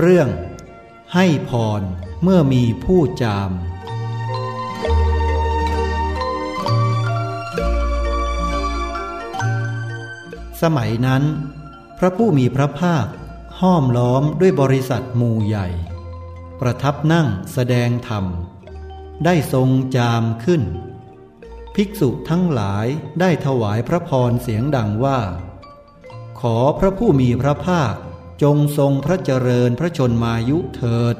เรื่อง ให้พรเมื่อมีผู้จาม สมัยนั้น พระผู้มีพระภาค ห้อมล้อมด้วยบริษัทมูใหญ่ ประทับนั่งแสดงธรรม ได้ทรงจามขึ้น ภิกษุทั้งหลายได้ถวายพระพรเสียงดังว่า ขอพระผู้มีพระภาค จงทรงพระเจริญพระชนมายุเถิด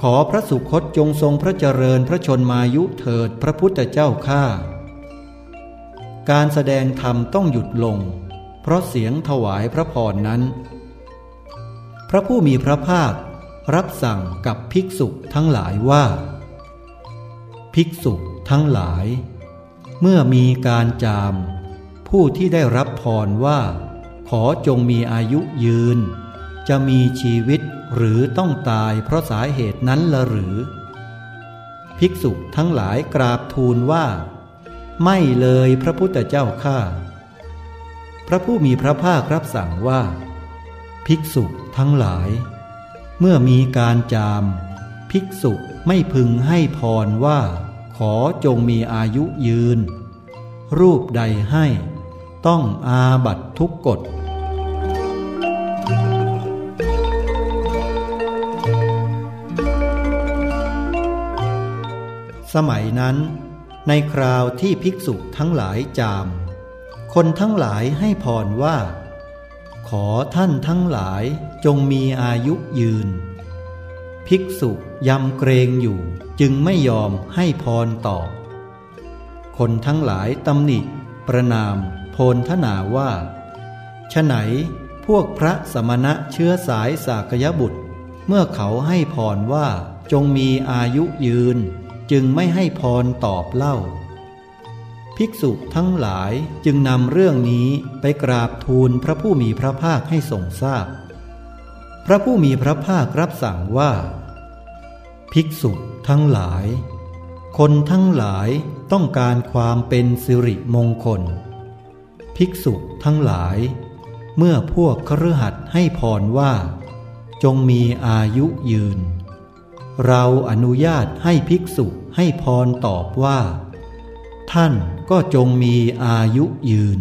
ขอพระสุคตจงทรงพระเจริญพระชนมายุเถิดพระพุทธเจ้าข้าการแสดงธรรมต้องหยุดลง เพราะเสียงถวายพระพรนั้น พระผู้มีพระภาครับสั่งกับภิกษุทั้งหลายว่า ภิกษุทั้งหลาย เมื่อมีการจาม ผู้ที่ได้รับพรว่า อจงมีอายุยืน จะมีชีวิตหรือต้องตายเพราะสาเหตุนั้นละหรือ ภิกษุทั้งหลายกราบทูลว่า ไม่เลยพระพุทธเจ้าข้าพระผู้มีพระภาครับสั่งว่า ภิกษุทั้งหลาย เมื่อมีการจาม ภิกษุไม่พึงให้พรว่า ขอจงมีอายุยืน รูปใดให้ ต้องอาบัตทุกกฎ สมัยนั้น ในคราวที่ภิกษุทั้งหลายจาม คนทั้งหลายให้พรว่า ขอท่านทั้งหลายจงมีอายุยืน ภิกษุยำเกรงอยู่จึงไม่ยอมให้พรต่อ คนทั้งหลายตำหนิ ประนาม โพลทนาว่าฉไหนพวกพระสมณะเชื้อสายสากยบุตร เมื่อเขาให้พรว่าจงมีอายุยืน จึงไม่ให้พรตอบเล่า ภิกษุทั้งหลายจึงนำเรื่องนี้ไปกราบทูลพระผู้มีพระภาคให้ทรงทราบพพระผู้มีพระภาครับสั่งว่า ภิกษุทั้งหลาย คนทั้งหลายต้องการความเป็นสิริมงคล ภิกษุทั้งหลาย เมื่อพวกครหัสให้พรว่า จงมีอายุยืน เราอนุญาตให้ภิกษุให้พรตอบว่า ท่านก็จงมีอายุยืน